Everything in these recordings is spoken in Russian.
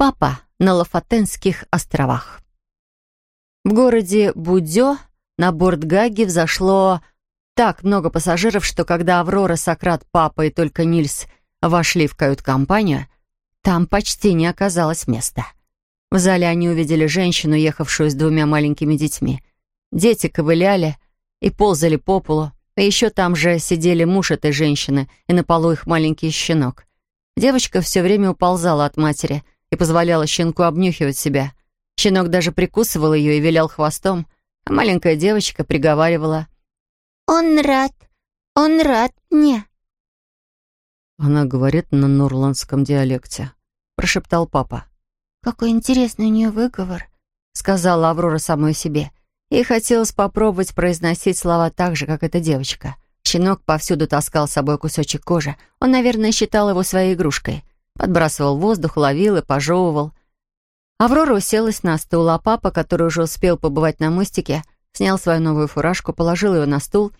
Папа на Лафатенских островах. В городе Будё на борт Гаги взошло так много пассажиров, что когда Аврора, Сократ, папа и только Нильс вошли в кают-компанию, там почти не оказалось места. В зале они увидели женщину, ехавшую с двумя маленькими детьми. Дети ковыляли и ползали по полу, и еще там же сидели муж этой женщины и на полу их маленький щенок. Девочка все время уползала от матери и позволяла щенку обнюхивать себя. Щенок даже прикусывал ее и вилял хвостом, а маленькая девочка приговаривала «Он рад, он рад мне». «Она говорит на нурландском диалекте», — прошептал папа. «Какой интересный у нее выговор», — сказала Аврора самой себе. Ей хотелось попробовать произносить слова так же, как эта девочка. Щенок повсюду таскал с собой кусочек кожи. Он, наверное, считал его своей игрушкой. Подбрасывал воздух, ловил и пожевывал. Аврора уселась на стул, а папа, который уже успел побывать на мостике, снял свою новую фуражку, положил ее на стул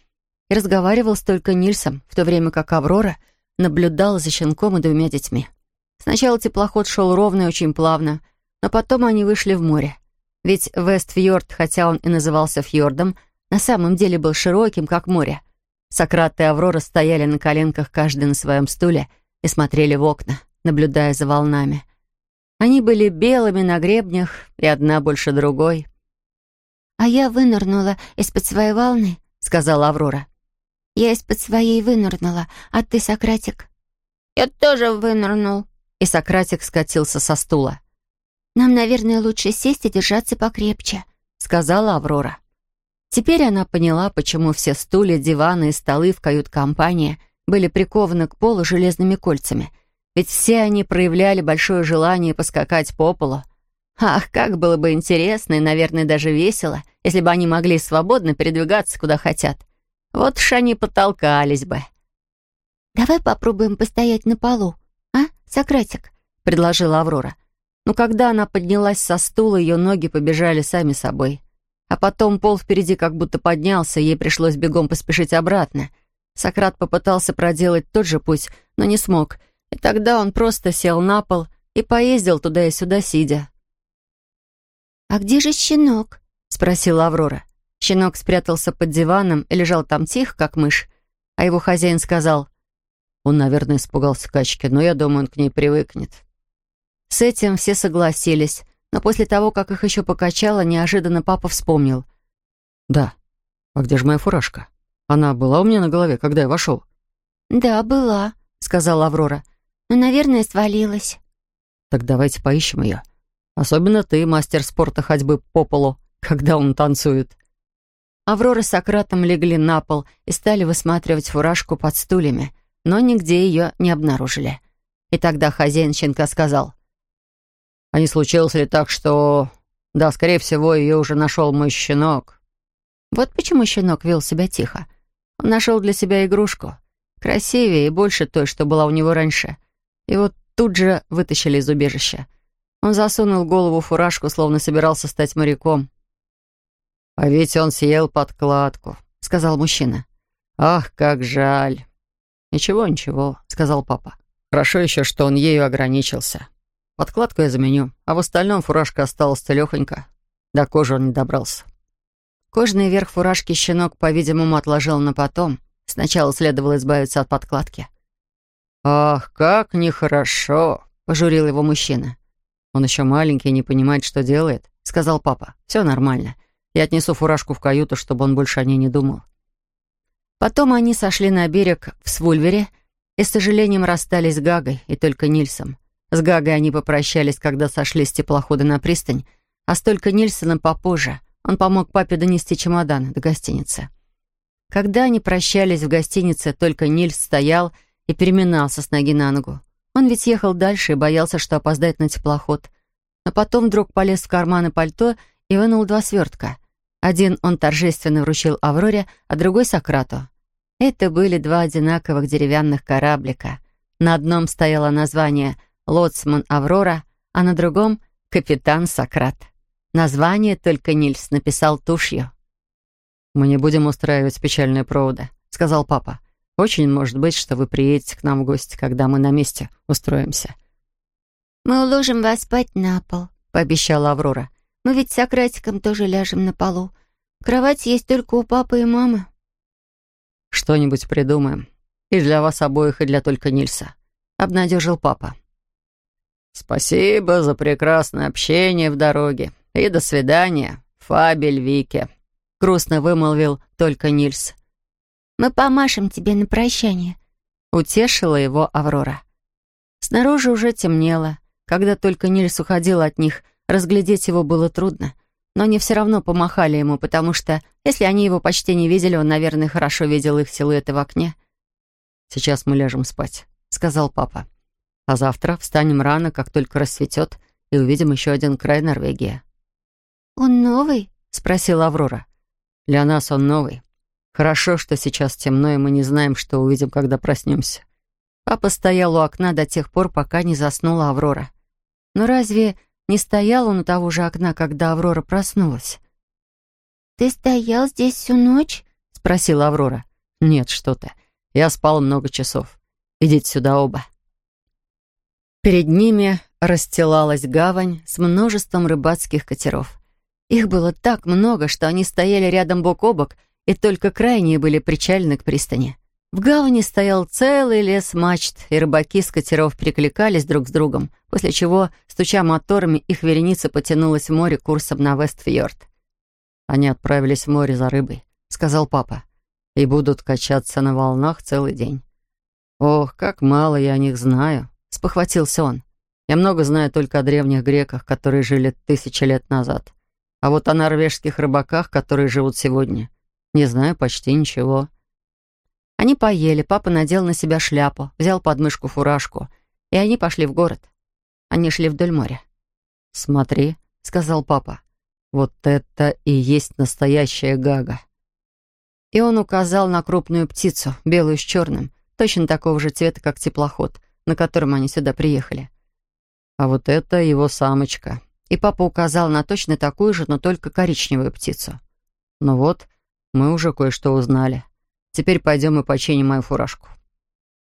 и разговаривал с только Нильсом, в то время как Аврора наблюдала за щенком и двумя детьми. Сначала теплоход шел ровно и очень плавно, но потом они вышли в море. Ведь Вестфьорд, хотя он и назывался фьордом, на самом деле был широким, как море. Сократ и Аврора стояли на коленках каждый на своем стуле и смотрели в окна, наблюдая за волнами. Они были белыми на гребнях, и одна больше другой. «А я вынырнула из-под своей волны», — сказала Аврора. «Я из-под своей вынырнула, а ты, Сократик?» «Я тоже вынырнул», — и Сократик скатился со стула. «Нам, наверное, лучше сесть и держаться покрепче», — сказала Аврора. Теперь она поняла, почему все стулья, диваны и столы в кают-компании были прикованы к полу железными кольцами. Ведь все они проявляли большое желание поскакать по полу. Ах, как было бы интересно и, наверное, даже весело, если бы они могли свободно передвигаться, куда хотят. Вот уж они потолкались бы. «Давай попробуем постоять на полу, а, Сократик?» — предложила Аврора. Но когда она поднялась со стула, ее ноги побежали сами собой. А потом пол впереди как будто поднялся, ей пришлось бегом поспешить обратно. Сократ попытался проделать тот же путь, но не смог. И тогда он просто сел на пол и поездил туда и сюда, сидя. «А где же щенок?» — спросила Аврора. Щенок спрятался под диваном и лежал там тихо, как мышь. А его хозяин сказал, «Он, наверное, испугался качки, но я думаю, он к ней привыкнет». С этим все согласились, но после того, как их еще покачало, неожиданно папа вспомнил. «Да. А где же моя фуражка? Она была у меня на голове, когда я вошел?» «Да, была», — сказала Аврора. «Но, наверное, свалилась». «Так давайте поищем ее. Особенно ты, мастер спорта ходьбы по полу, когда он танцует». Аврора с Сократом легли на пол и стали высматривать фуражку под стульями, но нигде ее не обнаружили. И тогда хозяин щенка сказал, а не случилось ли так, что... Да, скорее всего, ее уже нашел мой щенок. Вот почему щенок вел себя тихо. Он нашел для себя игрушку. Красивее и больше той, что была у него раньше. Вот тут же вытащили из убежища. Он засунул голову в фуражку, словно собирался стать моряком. «А ведь он съел подкладку», — сказал мужчина. «Ах, как жаль!» «Ничего, ничего», — сказал папа. «Хорошо еще, что он ею ограничился». Подкладку я заменю, а в остальном фуражка осталась целехонька. До кожи он не добрался. Кожаный верх фуражки щенок, по-видимому, отложил на потом. Сначала следовало избавиться от подкладки. «Ах, как нехорошо!» — пожурил его мужчина. «Он еще маленький, не понимает, что делает», — сказал папа. «Все нормально. Я отнесу фуражку в каюту, чтобы он больше о ней не думал». Потом они сошли на берег в Свульвере и, с сожалением, расстались с Гагой и только Нильсом. С Гагой они попрощались, когда сошли с теплохода на пристань, а столько Нильсона попозже. Он помог папе донести чемодан до гостиницы. Когда они прощались в гостинице, только Нильс стоял и переминался с ноги на ногу. Он ведь ехал дальше и боялся, что опоздает на теплоход. Но потом вдруг полез в карманы пальто и вынул два свертка. Один он торжественно вручил Авроре, а другой — Сократу. Это были два одинаковых деревянных кораблика. На одном стояло название лоцман Аврора, а на другом — капитан Сократ. Название только Нильс написал тушью. «Мы не будем устраивать печальные проводы», — сказал папа. «Очень может быть, что вы приедете к нам в гости, когда мы на месте устроимся». «Мы уложим вас спать на пол», — пообещала Аврора. «Мы ведь с Сократиком тоже ляжем на полу. Кровать есть только у папы и мамы». «Что-нибудь придумаем. И для вас обоих, и для только Нильса», — обнадежил папа. «Спасибо за прекрасное общение в дороге. И до свидания, Фабель Вике», — грустно вымолвил только Нильс. «Мы помашем тебе на прощание», — утешила его Аврора. Снаружи уже темнело. Когда только Нильс уходил от них, разглядеть его было трудно. Но они все равно помахали ему, потому что, если они его почти не видели, он, наверное, хорошо видел их силуэты в окне. «Сейчас мы ляжем спать», — сказал папа. «А завтра встанем рано, как только рассветет, и увидим еще один край Норвегии». «Он новый?» — спросила Аврора. «Для нас он новый. Хорошо, что сейчас темно, и мы не знаем, что увидим, когда проснемся». Папа стоял у окна до тех пор, пока не заснула Аврора. Но разве не стоял он у того же окна, когда Аврора проснулась? «Ты стоял здесь всю ночь?» — спросила Аврора. «Нет, что ты. Я спал много часов. Идите сюда оба». Перед ними расстилалась гавань с множеством рыбацких катеров. Их было так много, что они стояли рядом бок о бок, и только крайние были причалены к пристани. В гавани стоял целый лес мачт, и рыбаки с катеров перекликались друг с другом, после чего, стуча моторами, их вереница потянулась в море курсом на Вестфьорд. «Они отправились в море за рыбой», — сказал папа, «и будут качаться на волнах целый день». «Ох, как мало я о них знаю», — спохватился он. «Я много знаю только о древних греках, которые жили тысячи лет назад. А вот о норвежских рыбаках, которые живут сегодня, не знаю почти ничего». Они поели, папа надел на себя шляпу, взял под мышку фуражку, и они пошли в город. Они шли вдоль моря. «Смотри», — сказал папа, — «вот это и есть настоящая гага». И он указал на крупную птицу, белую с черным, точно такого же цвета, как теплоход, на котором они сюда приехали. А вот это его самочка. И папа указал на точно такую же, но только коричневую птицу. Ну вот, мы уже кое-что узнали. Теперь пойдем и починим мою фуражку».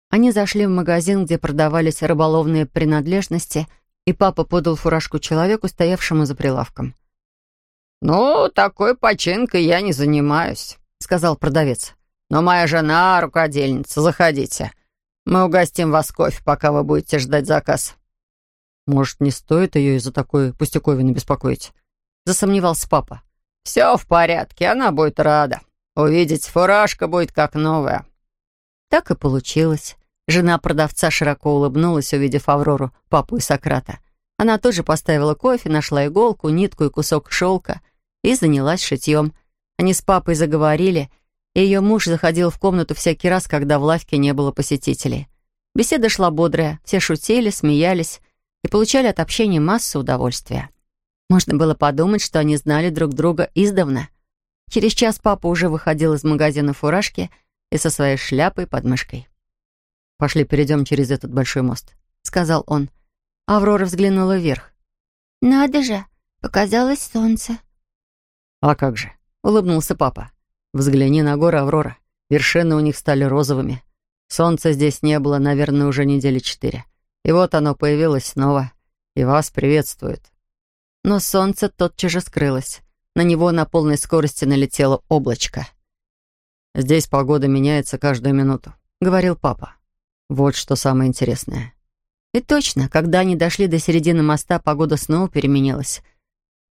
Они зашли в магазин, где продавались рыболовные принадлежности, и папа подал фуражку человеку, стоявшему за прилавком. «Ну, такой починкой я не занимаюсь», — сказал продавец. «Но моя жена — рукодельница. Заходите. Мы угостим вас кофе, пока вы будете ждать заказ». «Может, не стоит ее из-за такой пустяковины беспокоить?» — засомневался папа. «Все в порядке, она будет рада», Увидеть, фуражка будет как новая». Так и получилось. Жена продавца широко улыбнулась, увидев Аврору, папу и Сократа. Она тоже поставила кофе, нашла иголку, нитку и кусок шелка и занялась шитьем. Они с папой заговорили, и ее муж заходил в комнату всякий раз, когда в лавке не было посетителей. Беседа шла бодрая, все шутили, смеялись и получали от общения массу удовольствия. Можно было подумать, что они знали друг друга издавна. Через час папа уже выходил из магазина фуражки и со своей шляпой под мышкой. «Пошли перейдем через этот большой мост», — сказал он. Аврора взглянула вверх. «Надо же, показалось солнце». «А как же», — улыбнулся папа. «Взгляни на горы, Аврора. Вершины у них стали розовыми. Солнца здесь не было, наверное, уже недели четыре. И вот оно появилось снова, и вас приветствует». Но солнце тотчас же скрылось. На него на полной скорости налетело облачко. «Здесь погода меняется каждую минуту», — говорил папа. «Вот что самое интересное». И точно, когда они дошли до середины моста, погода снова переменилась.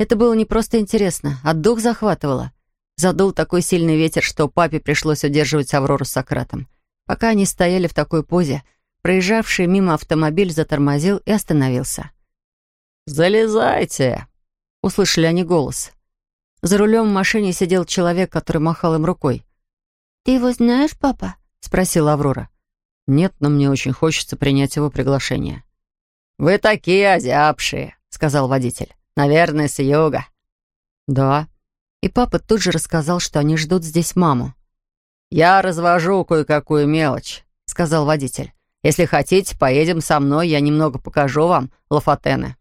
Это было не просто интересно, а дух захватывало. Задул такой сильный ветер, что папе пришлось удерживать Аврору с Сократом. Пока они стояли в такой позе, проезжавший мимо автомобиль затормозил и остановился. «Залезайте!» — услышали они голос. За рулем в машине сидел человек, который махал им рукой. «Ты его знаешь, папа?» — спросила Аврора. «Нет, но мне очень хочется принять его приглашение». «Вы такие озябшие», — сказал водитель. «Наверное, с юга». «Да». И папа тут же рассказал, что они ждут здесь маму. «Я развожу кое-какую мелочь», — сказал водитель. «Если хотите, поедем со мной, я немного покажу вам Лафатены».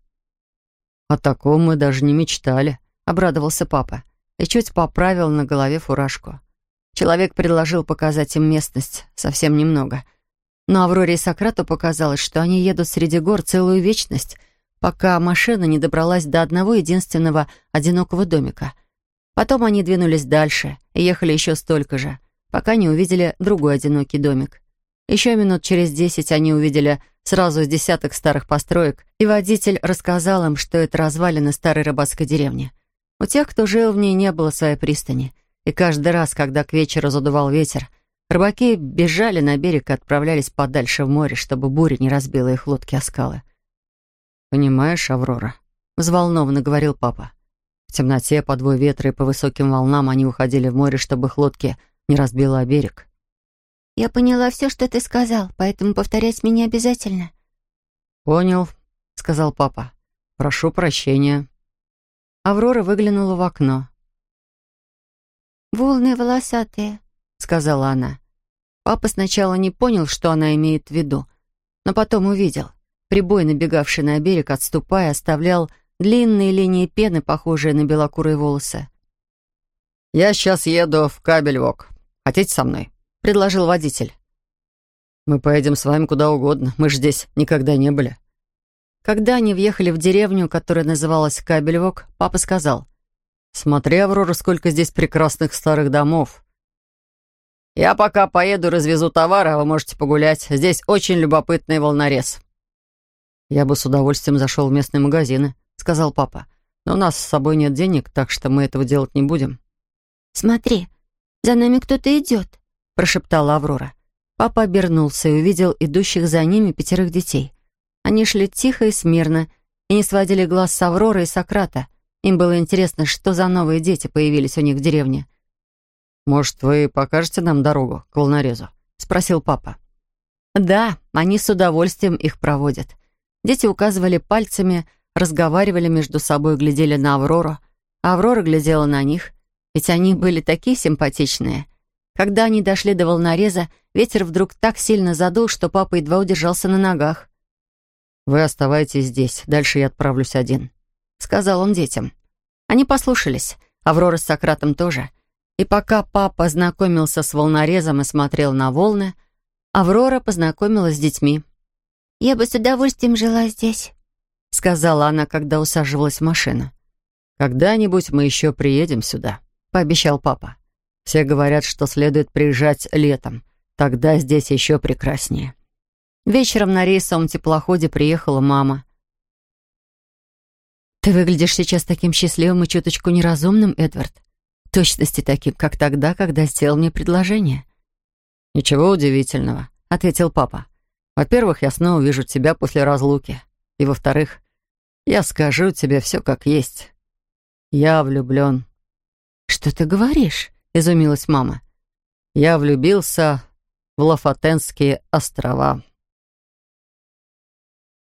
«О таком мы даже не мечтали», — обрадовался папа и чуть поправил на голове фуражку. Человек предложил показать им местность, совсем немного. Но Авроре и Сократу показалось, что они едут среди гор целую вечность, пока машина не добралась до одного единственного одинокого домика. Потом они двинулись дальше и ехали еще столько же, пока не увидели другой одинокий домик. Еще минут через десять они увидели сразу десяток старых построек, и водитель рассказал им, что это развалины старой рыбацкой деревни. У тех, кто жил в ней, не было своей пристани, и каждый раз, когда к вечеру задувал ветер, рыбаки бежали на берег и отправлялись подальше в море, чтобы буря не разбила их лодки о скалы. «Понимаешь, Аврора», — взволнованно говорил папа, в темноте, по двое ветра и по высоким волнам они уходили в море, чтобы их лодки не разбило о берег. «Я поняла все, что ты сказал, поэтому повторять мне не обязательно». «Понял», — сказал папа. «Прошу прощения». Аврора выглянула в окно. «Волны волосатые», — сказала она. Папа сначала не понял, что она имеет в виду, но потом увидел. Прибой, набегавший на берег, отступая, оставлял длинные линии пены, похожие на белокурые волосы. «Я сейчас еду в Кабельвок. Хотите со мной?» — предложил водитель. «Мы поедем с вами куда угодно. Мы же здесь никогда не были». Когда они въехали в деревню, которая называлась Кабельвок, папа сказал, «Смотри, Аврора, сколько здесь прекрасных старых домов. Я пока поеду, развезу товар, а вы можете погулять. Здесь очень любопытный волнорез». Я бы с удовольствием зашел в местные магазины, — сказал папа. «Но у нас с собой нет денег, так что мы этого делать не будем». «Смотри, за нами кто-то идет», — прошептала Аврора. Папа обернулся и увидел идущих за ними пятерых детей. Они шли тихо и смирно и не сводили глаз с Авроры и Сократа. Им было интересно, что за новые дети появились у них в деревне. «Может, вы покажете нам дорогу к волнорезу?» — спросил папа. «Да, они с удовольствием их проводят». Дети указывали пальцами разговаривали между собой, глядели на Аврору, Аврора глядела на них, ведь они были такие симпатичные. Когда они дошли до волнореза, ветер вдруг так сильно задул, что папа едва удержался на ногах. «Вы оставайтесь здесь, дальше я отправлюсь один», — сказал он детям. Они послушались, Аврора с Сократом тоже. И пока папа знакомился с волнорезом и смотрел на волны, Аврора познакомилась с детьми. «Я бы с удовольствием жила здесь», — сказала она, когда усаживалась в машину. «Когда-нибудь мы еще приедем сюда», — пообещал папа. «Все говорят, что следует приезжать летом. Тогда здесь еще прекраснее». Вечером на рейсовом теплоходе приехала мама. «Ты выглядишь сейчас таким счастливым и чуточку неразумным, Эдвард. Точности таким, как тогда, когда сделал мне предложение». «Ничего удивительного», — ответил папа. «Во-первых, я снова вижу тебя после разлуки. И, во-вторых, я скажу тебе все как есть. Я влюблен». «Что ты говоришь?» — изумилась мама. «Я влюбился в Лафатенские острова».